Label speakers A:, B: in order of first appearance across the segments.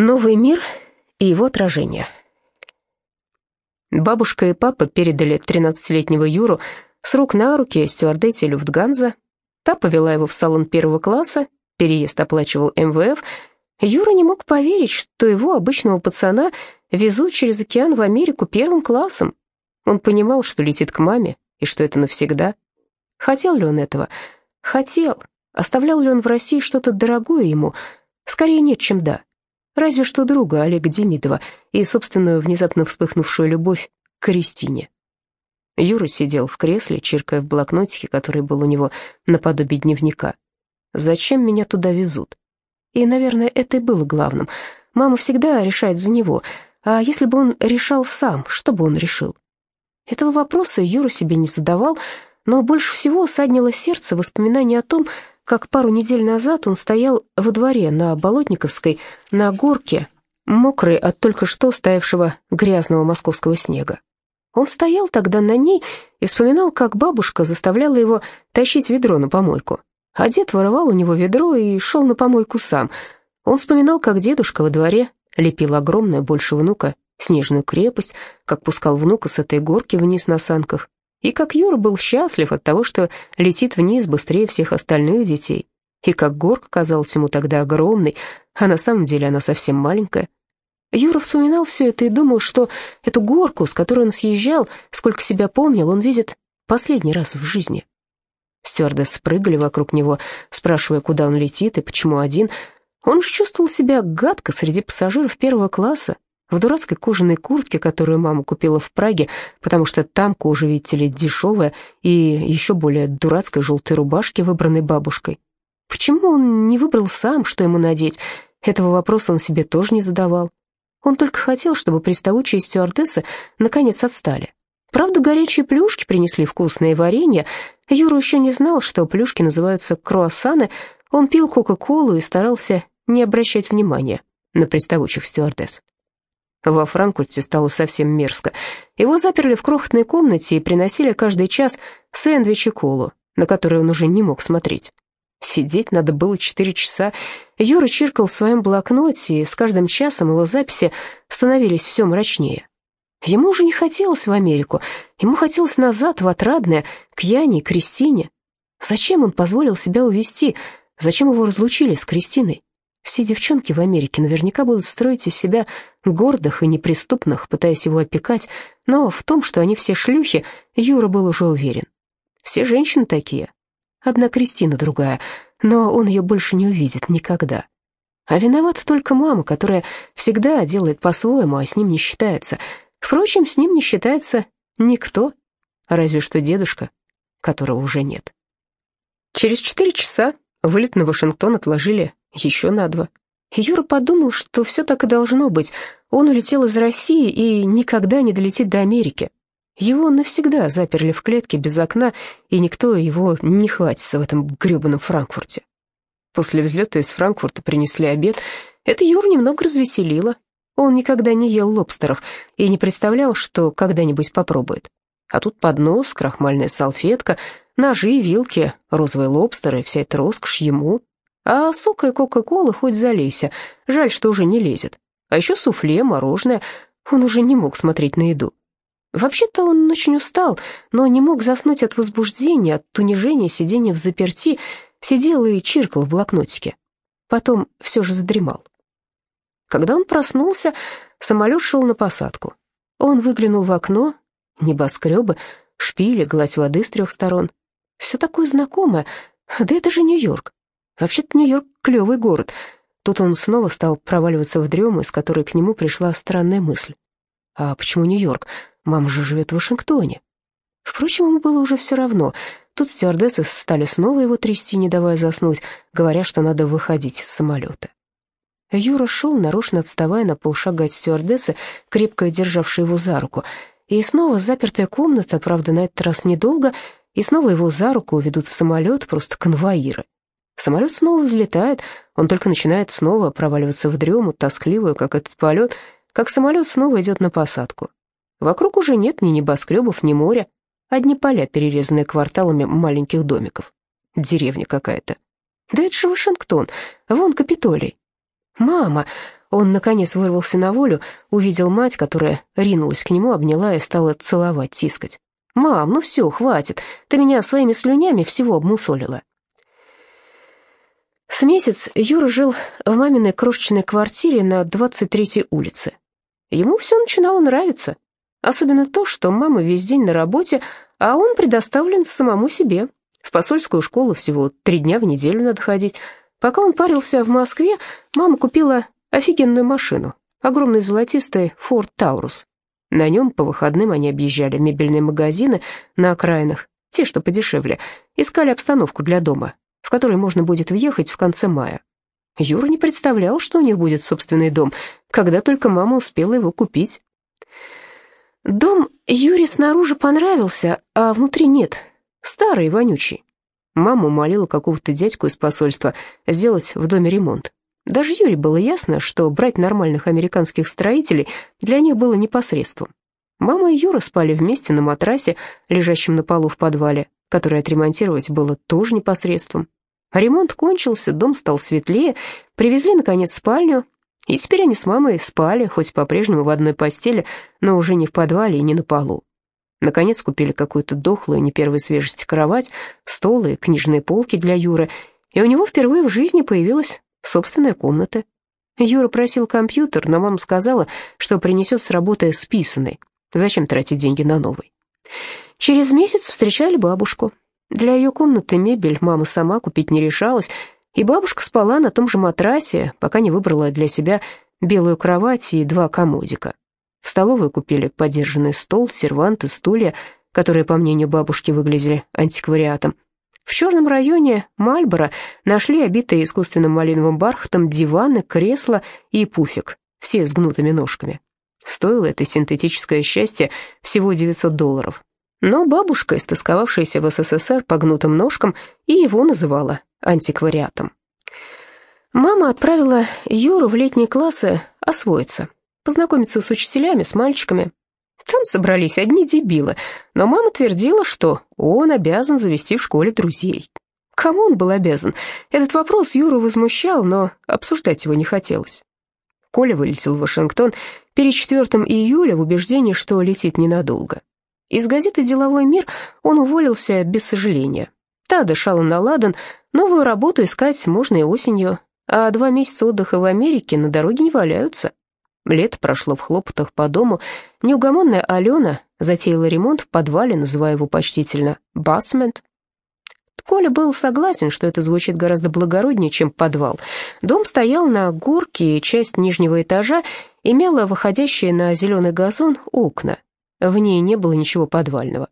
A: Новый мир и его отражение. Бабушка и папа передали 13-летнего Юру с рук на руки стюардессе Люфтганза. Та повела его в салон первого класса, переезд оплачивал МВФ. Юра не мог поверить, что его, обычного пацана, везут через океан в Америку первым классом. Он понимал, что летит к маме, и что это навсегда. Хотел ли он этого? Хотел. Оставлял ли он в России что-то дорогое ему? Скорее нет, чем да. Разве что друга Олега Демидова и собственную внезапно вспыхнувшую любовь к Кристине. Юра сидел в кресле, чиркая в блокнотике, который был у него наподобие дневника. «Зачем меня туда везут?» И, наверное, это и было главным. Мама всегда решает за него. А если бы он решал сам, что бы он решил? Этого вопроса Юра себе не задавал, но больше всего саднило сердце воспоминание о том, как пару недель назад он стоял во дворе на Болотниковской, на горке, мокрый от только что стоявшего грязного московского снега. Он стоял тогда на ней и вспоминал, как бабушка заставляла его тащить ведро на помойку. А дед воровал у него ведро и шел на помойку сам. Он вспоминал, как дедушка во дворе лепил огромное, больше внука, снежную крепость, как пускал внука с этой горки вниз на санках, и как Юра был счастлив от того, что летит вниз быстрее всех остальных детей. И как горка казалась ему тогда огромной, а на самом деле она совсем маленькая. Юра вспоминал все это и думал, что эту горку, с которой он съезжал, сколько себя помнил, он видит последний раз в жизни. Стюардессы прыгали вокруг него, спрашивая, куда он летит и почему один. Он же чувствовал себя гадко среди пассажиров первого класса, в дурацкой кожаной куртке, которую мама купила в Праге, потому что там кожа, видите ли, дешевая, и еще более дурацкой желтой рубашке, выбранной бабушкой. Почему он не выбрал сам, что ему надеть? Этого вопроса он себе тоже не задавал. Он только хотел, чтобы приставучие стюардессы наконец отстали. Правда, горячие плюшки принесли вкусное варенье. Юра еще не знал, что плюшки называются круассаны. Он пил кока-колу и старался не обращать внимания на приставучих стюардесс. Во Франкфурте стало совсем мерзко. Его заперли в крохотной комнате и приносили каждый час сэндвич и колу, на которые он уже не мог смотреть. Сидеть надо было четыре часа. Юра чиркал в своем блокноте, и с каждым часом его записи становились все мрачнее. Ему уже не хотелось в Америку, ему хотелось назад, в Отрадное, к Яне Кристине. Зачем он позволил себя увести? Зачем его разлучили с Кристиной? Все девчонки в Америке наверняка будут строить из себя гордых и неприступных, пытаясь его опекать, но в том, что они все шлюхи, Юра был уже уверен. Все женщины такие. Одна Кристина другая, но он ее больше не увидит никогда. А виновата только мама, которая всегда делает по-своему, а с ним не считается. Впрочем, с ним не считается никто, разве что дедушка, которого уже нет. Через четыре часа вылет на Вашингтон отложили еще на два. Юра подумал, что все так и должно быть. Он улетел из России и никогда не долетит до Америки. Его навсегда заперли в клетке без окна, и никто его не хватится в этом гребаном Франкфурте. После взлета из Франкфурта принесли обед. Это Юру немного развеселило. Он никогда не ел лобстеров и не представлял, что когда-нибудь попробует. А тут поднос, крахмальная салфетка, ножи, вилки, розовые лобстеры, вся эта роскошь ему. А сока и кока-кола хоть залейся, жаль, что уже не лезет. А еще суфле, мороженое, он уже не мог смотреть на еду. Вообще-то он очень устал, но не мог заснуть от возбуждения, от унижения сидения в заперти, сидел и чиркал в блокнотике. Потом все же задремал. Когда он проснулся, самолет шел на посадку. Он выглянул в окно, небоскребы, шпили, гладь воды с трех сторон. Все такое знакомое, да это же Нью-Йорк. Вообще-то Нью-Йорк — клевый город. Тут он снова стал проваливаться в дрему, из которой к нему пришла странная мысль. А почему Нью-Йорк? Мама же живет в Вашингтоне. Впрочем, ему было уже все равно. Тут стюардессы стали снова его трясти, не давая заснуть, говоря, что надо выходить из самолета. Юра шел, нарочно отставая на полшага от стюардессы, крепко державшей его за руку. И снова запертая комната, правда, на этот раз недолго, и снова его за руку ведут в самолет просто конвоиры. Самолет снова взлетает, он только начинает снова проваливаться в дрему, тоскливую, как этот полет, как самолет снова идет на посадку. Вокруг уже нет ни небоскребов, ни моря, одни поля, перерезанные кварталами маленьких домиков. Деревня какая-то. Да это же Вашингтон, вон Капитолий. Мама, он, наконец, вырвался на волю, увидел мать, которая ринулась к нему, обняла и стала целовать, тискать. «Мам, ну все, хватит, ты меня своими слюнями всего обмусолила». С месяц Юра жил в маминой крошечной квартире на 23-й улице. Ему все начинало нравиться. Особенно то, что мама весь день на работе, а он предоставлен самому себе. В посольскую школу всего три дня в неделю надо ходить. Пока он парился в Москве, мама купила офигенную машину, огромный золотистый Ford Taurus. На нем по выходным они объезжали мебельные магазины на окраинах, те, что подешевле, искали обстановку для дома, в который можно будет въехать в конце мая. Юра не представлял, что у них будет собственный дом, когда только мама успела его купить. Дом Юре снаружи понравился, а внутри нет, старый, вонючий. Мама умолила какого-то дядьку из посольства сделать в доме ремонт. Даже Юре было ясно, что брать нормальных американских строителей для них было непосредством. Мама и Юра спали вместе на матрасе, лежащем на полу в подвале, который отремонтировать было тоже непосредством. Ремонт кончился, дом стал светлее, привезли, наконец, спальню, и теперь они с мамой спали, хоть по-прежнему в одной постели, но уже не в подвале и не на полу. Наконец купили какую-то дохлую, не первой свежести кровать, стол и книжные полки для Юры, и у него впервые в жизни появилась собственная комната. Юра просил компьютер, но мама сказала, что принесет с работы списанный. Зачем тратить деньги на новый? Через месяц встречали бабушку. Для ее комнаты мебель мама сама купить не решалась, и бабушка спала на том же матрасе, пока не выбрала для себя белую кровать и два комодика. В столовой купили подержанный стол, серванты, стулья, которые, по мнению бабушки, выглядели антиквариатом. В черном районе Мальборо нашли обитые искусственным малиновым бархатом диваны, кресла и пуфик, все с гнутыми ножками. Стоило это синтетическое счастье всего 900 долларов. Но бабушка, истосковавшаяся в СССР по гнутым ножкам, и его называла антиквариатом. Мама отправила Юру в летние классы освоиться, познакомиться с учителями, с мальчиками. Там собрались одни дебилы, но мама твердила, что он обязан завести в школе друзей. Кому он был обязан? Этот вопрос Юру возмущал, но обсуждать его не хотелось. Коля вылетел в Вашингтон перед 4 июля в убеждении, что летит ненадолго. Из газеты «Деловой мир» он уволился без сожаления. Та дышала на ладан, новую работу искать можно и осенью, а два месяца отдыха в Америке на дороге не валяются. Лето прошло в хлопотах по дому. Неугомонная Алена затеяла ремонт в подвале, называя его почтительно «басмент». Коля был согласен, что это звучит гораздо благороднее, чем подвал. Дом стоял на горке, и часть нижнего этажа имела выходящие на зеленый газон окна. В ней не было ничего подвального.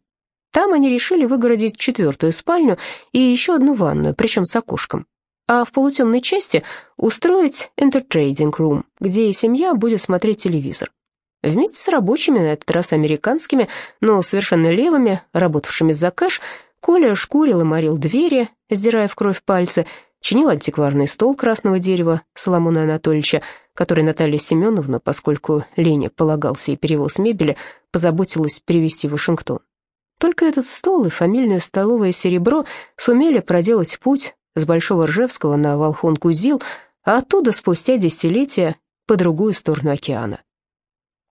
A: Там они решили выгородить четвертую спальню и еще одну ванную, причем с окошком. А в полутемной части устроить entertaining room, где семья будет смотреть телевизор. Вместе с рабочими, на этот раз американскими, но совершенно левыми, работавшими за кэш, Коля шкурил и морил двери, сдирая в кровь пальцы, чинил антикварный стол красного дерева Соломона Анатольевича, который Наталья Семеновна, поскольку Лене полагался и перевоз мебели, позаботилась перевести в Вашингтон. Только этот стол и фамильное столовое серебро сумели проделать путь с Большого Ржевского на Волхон-Кузил, а оттуда спустя десятилетия по другую сторону океана.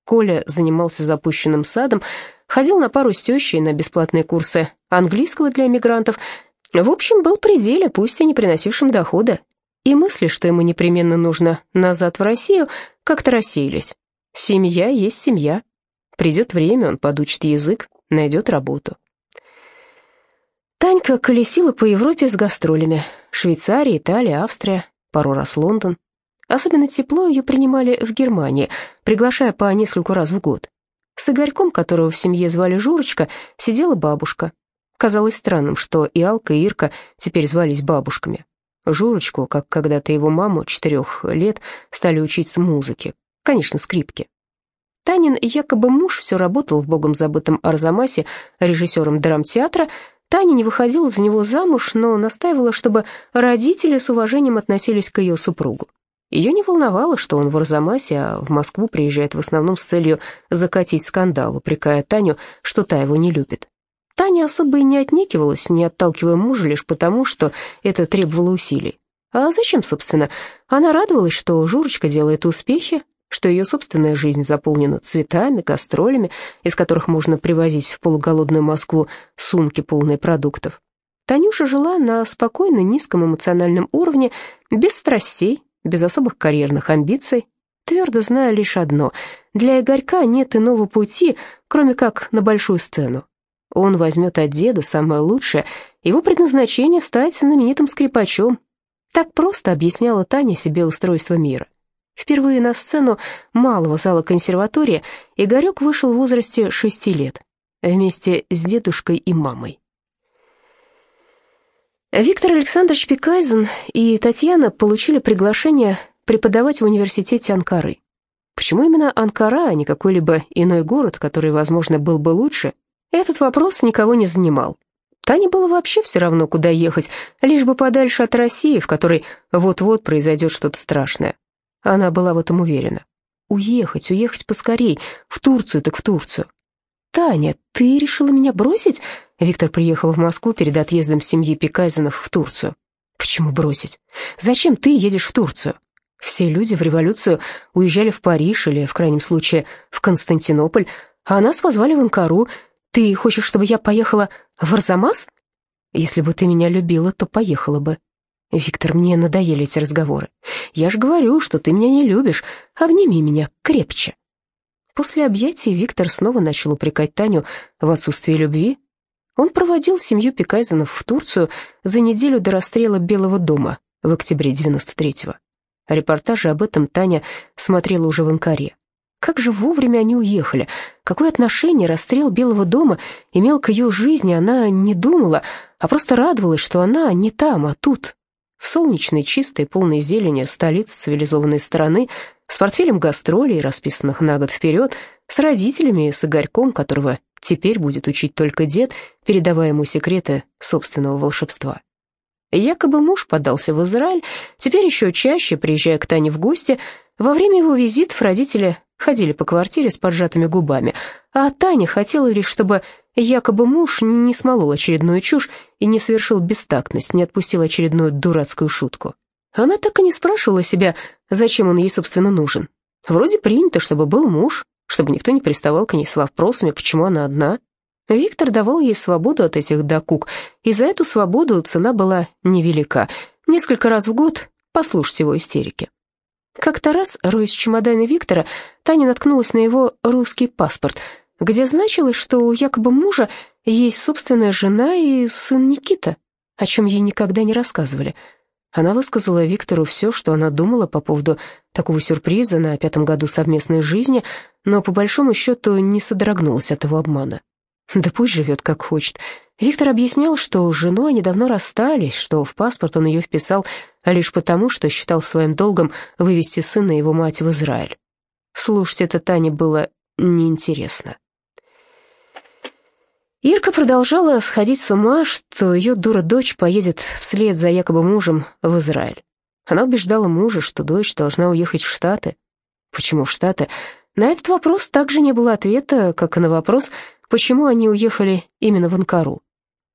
A: Коля занимался запущенным садом, ходил на пару с тещей на бесплатные курсы английского для эмигрантов. В общем, был при деле, пусть и не приносившим дохода, и мысли, что ему непременно нужно назад в Россию, как-то рассеялись. Семья есть семья. Придет время, он подучит язык, найдет работу. Танька колесила по Европе с гастролями. Швейцария, Италия, Австрия, пару раз Лондон. Особенно тепло ее принимали в Германии, приглашая по нескольку раз в год. С Игорьком, которого в семье звали Журочка, сидела бабушка. Казалось странным, что и Алка, и Ирка теперь звались бабушками. Журочку, как когда-то его маму, четырех лет, стали учить с музыки, конечно, скрипки. Танин якобы муж все работал в богом забытом Арзамасе режиссером драмтеатра. Таня не выходила за него замуж, но настаивала, чтобы родители с уважением относились к ее супругу. Ее не волновало, что он в Арзамасе, а в Москву приезжает в основном с целью закатить скандал, упрекая Таню, что та его не любит. Таня особо и не отнекивалась, не отталкивая мужа лишь потому, что это требовало усилий. А зачем, собственно? Она радовалась, что Журочка делает успехи, что ее собственная жизнь заполнена цветами, гастролями, из которых можно привозить в полуголодную Москву сумки, полные продуктов. Танюша жила на спокойно низком эмоциональном уровне, без страстей, без особых карьерных амбиций, твердо зная лишь одно — для Игорька нет иного пути, кроме как на большую сцену. Он возьмет от деда самое лучшее, его предназначение — стать знаменитым скрипачом. Так просто объясняла Таня себе устройство мира. Впервые на сцену малого зала консерватории Игорек вышел в возрасте шести лет, вместе с дедушкой и мамой. Виктор Александрович Пикайзен и Татьяна получили приглашение преподавать в университете Анкары. Почему именно Анкара, а не какой-либо иной город, который, возможно, был бы лучше, этот вопрос никого не занимал. Тане было вообще все равно, куда ехать, лишь бы подальше от России, в которой вот-вот произойдет что-то страшное. Она была в этом уверена. Уехать, уехать поскорей, в Турцию так в Турцию. «Таня, ты решила меня бросить?» Виктор приехал в Москву перед отъездом семьи Пикайзенов в Турцию. «Почему бросить? Зачем ты едешь в Турцию?» Все люди в революцию уезжали в Париж или, в крайнем случае, в Константинополь, а нас позвали в Анкару. Ты хочешь, чтобы я поехала в Арзамас? Если бы ты меня любила, то поехала бы. «Виктор, мне надоели эти разговоры. Я же говорю, что ты меня не любишь. Обними меня крепче». После объятий Виктор снова начал упрекать Таню в отсутствии любви. Он проводил семью Пикайзенов в Турцию за неделю до расстрела Белого дома в октябре 93-го. Репортажи об этом Таня смотрела уже в Анкаре. Как же вовремя они уехали? Какое отношение расстрел Белого дома имел к ее жизни, она не думала, а просто радовалась, что она не там, а тут, в солнечной, чистой, полной зелени столице цивилизованной страны, с портфелем гастролей, расписанных на год вперед, с родителями и с Игорьком, которого теперь будет учить только дед, передавая ему секреты собственного волшебства. Якобы муж подался в Израиль, теперь еще чаще, приезжая к Тане в гости, во время его визитов родители ходили по квартире с поджатыми губами, а Таня хотела лишь, чтобы якобы муж не смолол очередную чушь и не совершил бестактность, не отпустил очередную дурацкую шутку. Она так и не спрашивала себя, зачем он ей, собственно, нужен. Вроде принято, чтобы был муж, чтобы никто не приставал к ней с вопросами, почему она одна. Виктор давал ей свободу от этих докук, и за эту свободу цена была невелика. Несколько раз в год послушать его истерики. Как-то раз, роясь в чемодане Виктора, Таня наткнулась на его русский паспорт, где значилось, что у якобы мужа есть собственная жена и сын Никита, о чем ей никогда не рассказывали. Она высказала Виктору все, что она думала по поводу такого сюрприза на пятом году совместной жизни, но по большому счету не содрогнулась от его обмана. Да пусть живет как хочет. Виктор объяснял, что с женой они давно расстались, что в паспорт он ее вписал лишь потому, что считал своим долгом вывести сына и его мать в Израиль. Слушать это Тане было неинтересно. Ирка продолжала сходить с ума, что ее дура-дочь поедет вслед за якобы мужем в Израиль. Она убеждала мужа, что дочь должна уехать в Штаты. Почему в Штаты? На этот вопрос также не было ответа, как и на вопрос, почему они уехали именно в Анкару.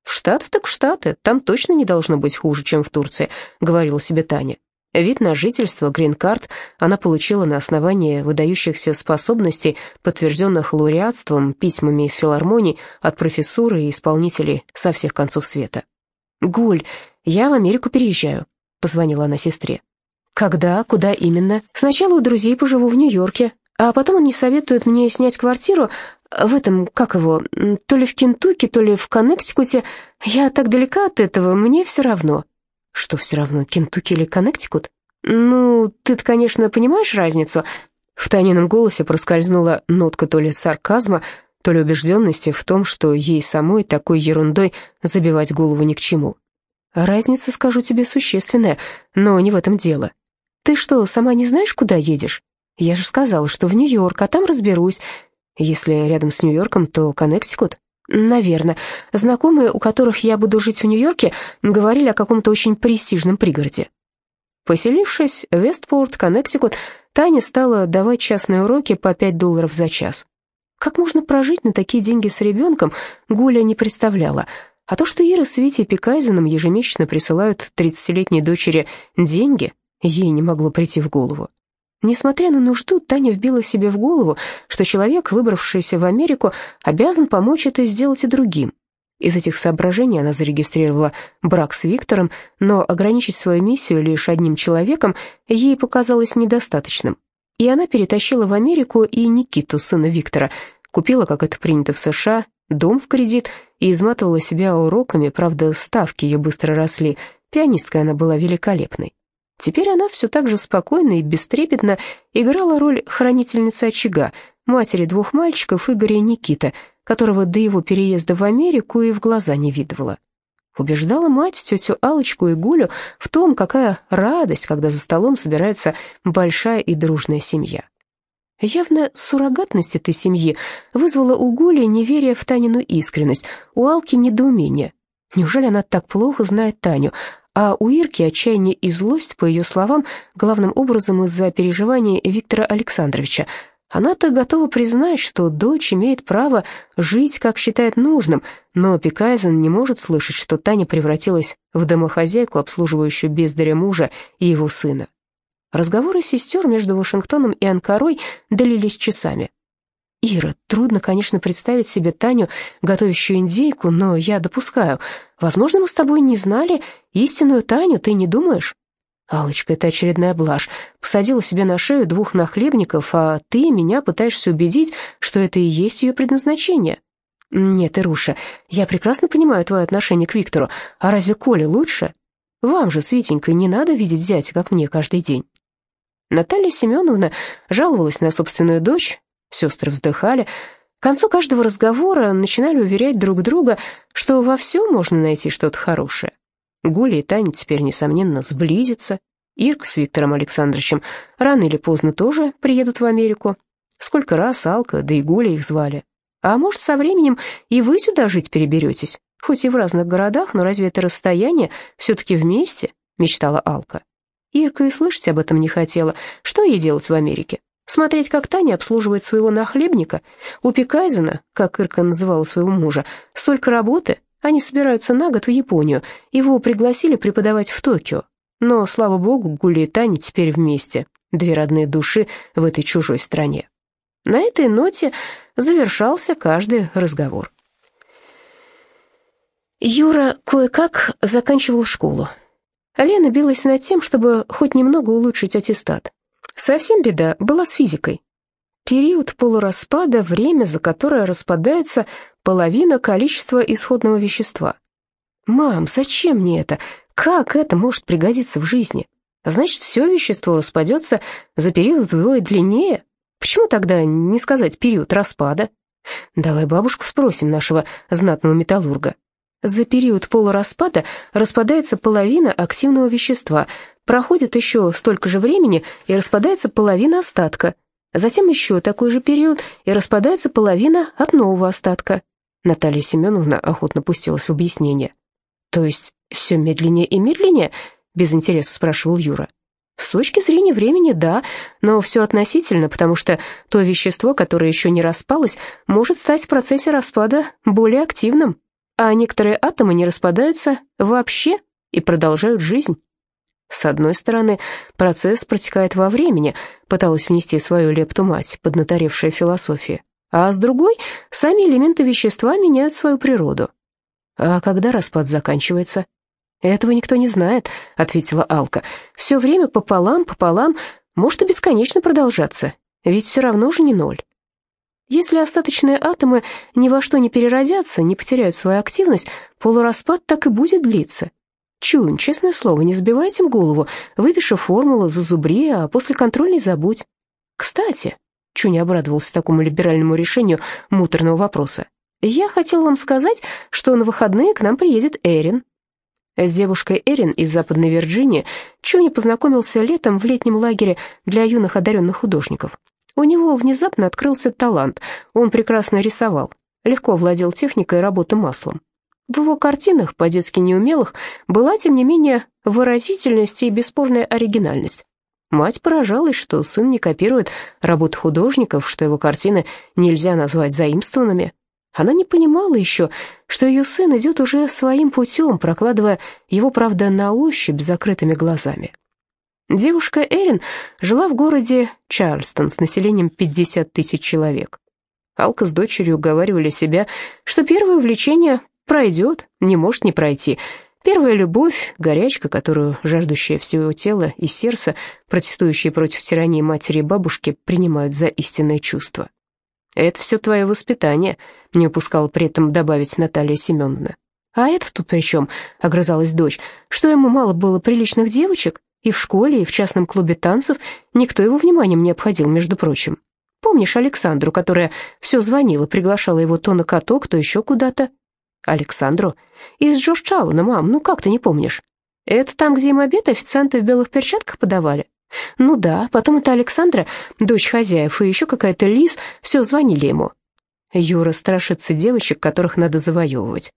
A: «В Штаты так Штаты, там точно не должно быть хуже, чем в Турции», — говорила себе Таня. Вид на жительство, грин-карт, она получила на основании выдающихся способностей, подтвержденных лауреатством, письмами из филармоний от профессуры и исполнителей со всех концов света. «Гуль, я в Америку переезжаю», — позвонила она сестре. «Когда? Куда именно? Сначала у друзей поживу в Нью-Йорке, а потом они советуют мне снять квартиру в этом, как его, то ли в Кентукки, то ли в Коннектикуте. Я так далека от этого, мне все равно». «Что все равно, Кентукки или Коннектикут?» «Ну, ты-то, конечно, понимаешь разницу?» В Танином голосе проскользнула нотка то ли сарказма, то ли убежденности в том, что ей самой такой ерундой забивать голову ни к чему. «Разница, скажу тебе, существенная, но не в этом дело. Ты что, сама не знаешь, куда едешь? Я же сказала, что в Нью-Йорк, а там разберусь. Если рядом с Нью-Йорком, то Коннектикут?» Наверное. Знакомые, у которых я буду жить в Нью-Йорке, говорили о каком-то очень престижном пригороде. Поселившись в Вестпорт, Коннектикут, Таня стала давать частные уроки по 5 долларов за час. Как можно прожить на такие деньги с ребенком, Гуля не представляла. А то, что Ира с Витей Пикайзеном ежемесячно присылают 30-летней дочери деньги, ей не могло прийти в голову. Несмотря на нужду, Таня вбила себе в голову, что человек, выбравшийся в Америку, обязан помочь это сделать и другим. Из этих соображений она зарегистрировала брак с Виктором, но ограничить свою миссию лишь одним человеком ей показалось недостаточным. И она перетащила в Америку и Никиту, сына Виктора, купила, как это принято в США, дом в кредит и изматывала себя уроками, правда, ставки ее быстро росли, пианисткой она была великолепной. Теперь она все так же спокойно и бестрепетно играла роль хранительницы очага, матери двух мальчиков Игоря и Никиты, которого до его переезда в Америку и в глаза не видывала. Убеждала мать тетю Алочку и Гулю в том, какая радость, когда за столом собирается большая и дружная семья. Явно суррогатность этой семьи вызвала у Гули неверие в Танину искренность, у Алки недоумение. Неужели она так плохо знает Таню? А у Ирки отчаяние и злость, по ее словам, главным образом из-за переживаний Виктора Александровича. Она-то готова признать, что дочь имеет право жить, как считает нужным, но Пикайзен не может слышать, что Таня превратилась в домохозяйку, обслуживающую бездаря мужа и его сына. Разговоры сестер между Вашингтоном и Анкарой длились часами. «Ира, трудно, конечно, представить себе Таню, готовящую индейку, но я допускаю. Возможно, мы с тобой не знали истинную Таню, ты не думаешь?» Алочка, это очередная блажь. Посадила себе на шею двух нахлебников, а ты меня пытаешься убедить, что это и есть ее предназначение. Нет, Ируша, я прекрасно понимаю твое отношение к Виктору. А разве Коля лучше? Вам же, Светенька, не надо видеть зятя, как мне, каждый день. Наталья Семеновна жаловалась на собственную дочь, сестры вздыхали. К концу каждого разговора начинали уверять друг друга, что во всем можно найти что-то хорошее. Гуля и Таня теперь, несомненно, сблизятся. Ирк с Виктором Александровичем рано или поздно тоже приедут в Америку. Сколько раз Алка, да и Гуля их звали. А может, со временем и вы сюда жить переберетесь? Хоть и в разных городах, но разве это расстояние все-таки вместе?» — мечтала Алка. Ирка и слышать об этом не хотела. Что ей делать в Америке? Смотреть, как Таня обслуживает своего нахлебника? У Пикайзена, как Ирка называла своего мужа, столько работы. Они собираются на год в Японию. Его пригласили преподавать в Токио. Но, слава богу, Гуля и Таня теперь вместе. Две родные души в этой чужой стране. На этой ноте завершался каждый разговор. Юра кое-как заканчивал школу. Лена билась над тем, чтобы хоть немного улучшить аттестат. Совсем беда была с физикой. Период полураспада — время, за которое распадается половина количества исходного вещества. «Мам, зачем мне это? Как это может пригодиться в жизни? Значит, все вещество распадется за период вдвое длиннее? Почему тогда не сказать период распада? Давай бабушку спросим нашего знатного металлурга. За период полураспада распадается половина активного вещества, проходит еще столько же времени и распадается половина остатка. Затем еще такой же период и распадается половина от нового остатка. Наталья Семеновна охотно пустилась в объяснение. «То есть все медленнее и медленнее?» — без интереса спрашивал Юра. «С точки зрения времени, да, но все относительно, потому что то вещество, которое еще не распалось, может стать в процессе распада более активным» а некоторые атомы не распадаются вообще и продолжают жизнь. С одной стороны, процесс протекает во времени, пыталась внести свою лепту мать, поднаторевшая философия, а с другой, сами элементы вещества меняют свою природу. А когда распад заканчивается? Этого никто не знает, ответила Алка. Все время пополам, пополам, может и бесконечно продолжаться, ведь все равно же не ноль. Если остаточные атомы ни во что не переродятся, не потеряют свою активность, полураспад так и будет длиться. Чунь, честное слово, не забивайте им голову, выпиши формулу, зазубри, а после контрольной забудь. Кстати, Чунь обрадовался такому либеральному решению муторного вопроса. Я хотел вам сказать, что на выходные к нам приедет Эрин. С девушкой Эрин из Западной Вирджинии Чуни познакомился летом в летнем лагере для юных одаренных художников. У него внезапно открылся талант. Он прекрасно рисовал, легко владел техникой работы маслом. В его картинах, по-детски неумелых, была, тем не менее, выразительность и бесспорная оригинальность. Мать поражалась, что сын не копирует работы художников, что его картины нельзя назвать заимствованными. Она не понимала еще, что ее сын идет уже своим путем, прокладывая его, правда, на ощупь с закрытыми глазами. Девушка Эрин жила в городе Чарльстон с населением 50 тысяч человек. Алка с дочерью уговаривали себя, что первое увлечение пройдет, не может не пройти. Первая любовь, горячка, которую жаждущие всего тела и сердца, протестующие против тирании матери и бабушки, принимают за истинное чувство. «Это все твое воспитание», — не упускала при этом добавить Наталья Семеновна. «А это тут при чем?» — огрызалась дочь. «Что ему мало было приличных девочек? И в школе, и в частном клубе танцев никто его вниманием не обходил, между прочим. Помнишь Александру, которая все звонила, приглашала его то на каток, то еще куда-то?» «Александру? Из Джорджтауна, мам, ну как ты не помнишь? Это там, где им обед официанты в белых перчатках подавали?» Ну да, потом это Александра, дочь хозяев, и еще какая-то Лиз, все звонили ему. Юра страшится девочек, которых надо завоевывать.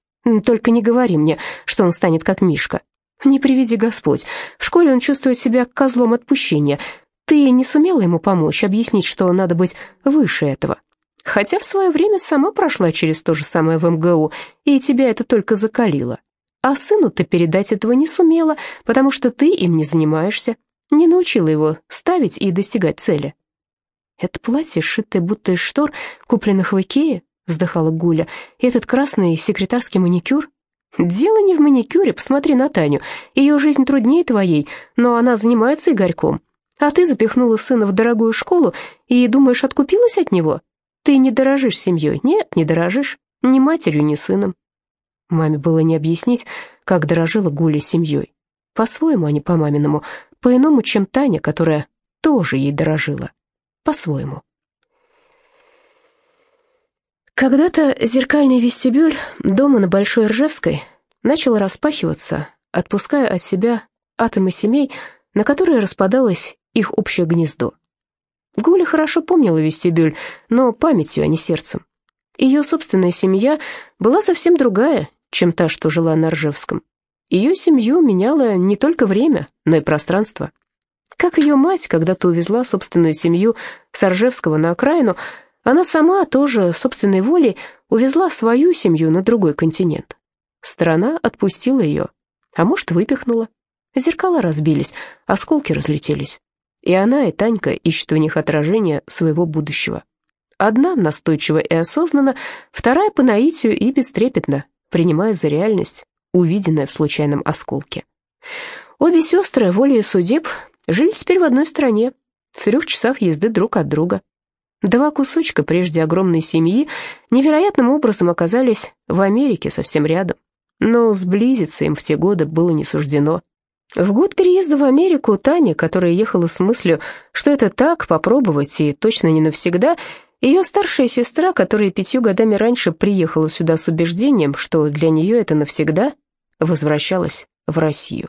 A: Только не говори мне, что он станет как Мишка. Не приведи Господь. В школе он чувствует себя козлом отпущения. Ты не сумела ему помочь, объяснить, что надо быть выше этого. Хотя в свое время сама прошла через то же самое в МГУ, и тебя это только закалило. А сыну ты передать этого не сумела, потому что ты им не занимаешься не научила его ставить и достигать цели. «Это платье, сшитое будто из штор, купленных в Икее», — вздыхала Гуля, «и этот красный секретарский маникюр». «Дело не в маникюре, посмотри на Таню. Ее жизнь труднее твоей, но она занимается Игорьком. А ты запихнула сына в дорогую школу и думаешь, откупилась от него? Ты не дорожишь семьей. Нет, не дорожишь. Ни матерью, ни сыном». Маме было не объяснить, как дорожила Гуля семьей. По-своему, а не по-маминому, по-иному, чем Таня, которая тоже ей дорожила, по-своему. Когда-то зеркальный вестибюль дома на Большой Ржевской начал распахиваться, отпуская от себя атомы семей, на которые распадалось их общее гнездо. Гуля хорошо помнила вестибюль, но памятью, а не сердцем. Ее собственная семья была совсем другая, чем та, что жила на Ржевском. Ее семью меняло не только время, но и пространство. Как ее мать когда-то увезла собственную семью с Оржевского на окраину, она сама тоже собственной волей увезла свою семью на другой континент. Страна отпустила ее, а может, выпихнула. Зеркала разбились, осколки разлетелись. И она, и Танька ищут в них отражение своего будущего. Одна настойчиво и осознанно, вторая по наитию и бестрепетно, принимая за реальность увиденное в случайном осколке. Обе сестры, волей судеб, жили теперь в одной стране, в трех часах езды друг от друга. Два кусочка прежде огромной семьи невероятным образом оказались в Америке совсем рядом. Но сблизиться им в те годы было не суждено. В год переезда в Америку Таня, которая ехала с мыслью, что это так, попробовать и точно не навсегда, ее старшая сестра, которая пятью годами раньше приехала сюда с убеждением, что для нее это навсегда, возвращалась в Россию.